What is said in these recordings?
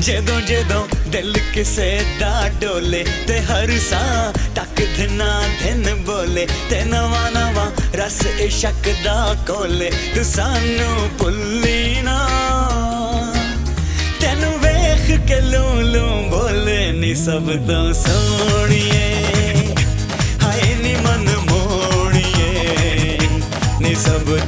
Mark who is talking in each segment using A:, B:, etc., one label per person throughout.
A: ਜਦੋਂ ਜਦੋਂ ਦਿਲ ਕਿਸੇ ਦਾ ਡੋਲੇ ਤੇ ਹਰ ਸਾਹ ਤੱਕ ਧਨਾ ਧਨ ਬੋਲੇ ਤੇ ਨਵਾਂ ਨਵਾਂ ਰਸ ਇਸ਼ਕ ਦਾ ਕੋਲੇ ਤੂੰ ਸਾਨੂੰ ਭੁੱਲੀ ਨਾ। ਤੈਨੂੰ ਵੇਖ ਕੇ ਲੂ ਲੂ ਬੋਲੇ ਨੀ ਸਭ ਤੋਂ ਸੋਹਣੀਏ। ਹਾਏ ਨੀ ਮਨ ਮੋਣੀਏ ਨੀ ਸਭ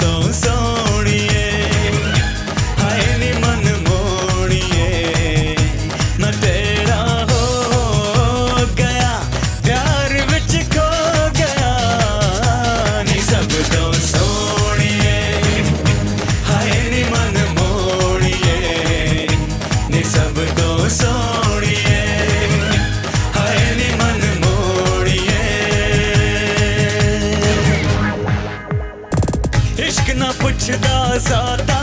A: ਪੁੱਛਦਾ ਸਾਤਾ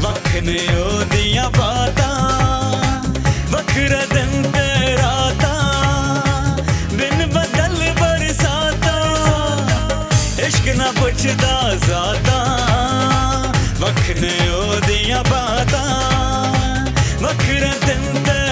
A: ਵਖ ਨੇ ਉਹਦੀਆਂ ਬਾਤਾਂ ਵੱਖਰਾ ਦਿਨ ਤੇ ਰਾਤਾਂ ਬਿਨ ਬਦਲ ਬਰਸਾਤਾਂ ਇਸ਼ਕ ਨਾ ਪੁੱਛਦਾ ਸਾਤਾ ਵਖ ਨੇ ਉਹਦੀਆਂ ਬਾਤਾਂ ਵੱਖਰਾ ਦਿਨ ਤੇ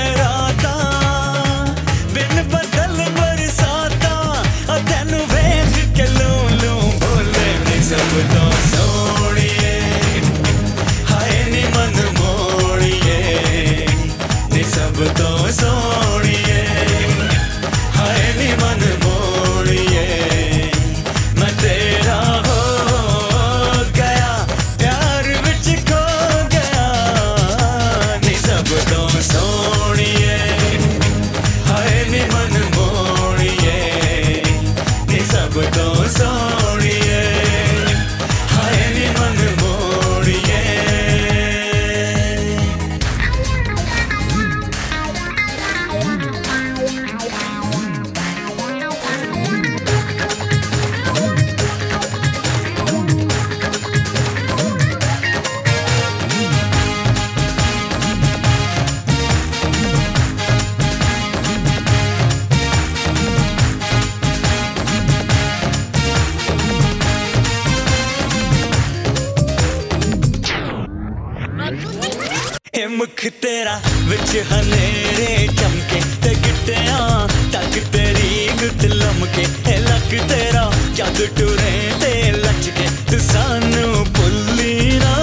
A: ਮੁਖ ਤੇਰਾ ਵਿੱਚ ਹਨੇਰੇ ਚਮਕੇ ਤੇ ਗਿੱਟਿਆਂ ਤੱਕ ਤੇਰੀ ਗੁੱਤ ਲਮਕੇ ਇਹ ਲੱਕ ਤੇਰਾ ਜਦ ਟੁਰੇ ਤੇ ਲਚਕੇ ਤੂੰ ਸਾਨੂੰ ਭੁੱਲੀ ਨਾ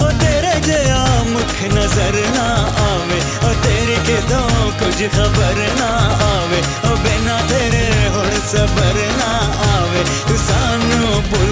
A: ਉਹ ਤੇਰੇ ਜਿਹਾ ਮੁਖ ਨਜ਼ਰ ਨਾ ਆਵੇ ਉਹ ਤੇਰੇ ਕਿਦੋਂ ਕੁਝ ਖਬਰ ਨਾ ਆਵੇ ਉਹ ਬਿਨਾ ਤੇਰੇ ਹੁਣ ਸਬਰ ਨਾ ਆਵੇ ਤੂੰ ਸਾਨੂੰ ਭੁੱਲ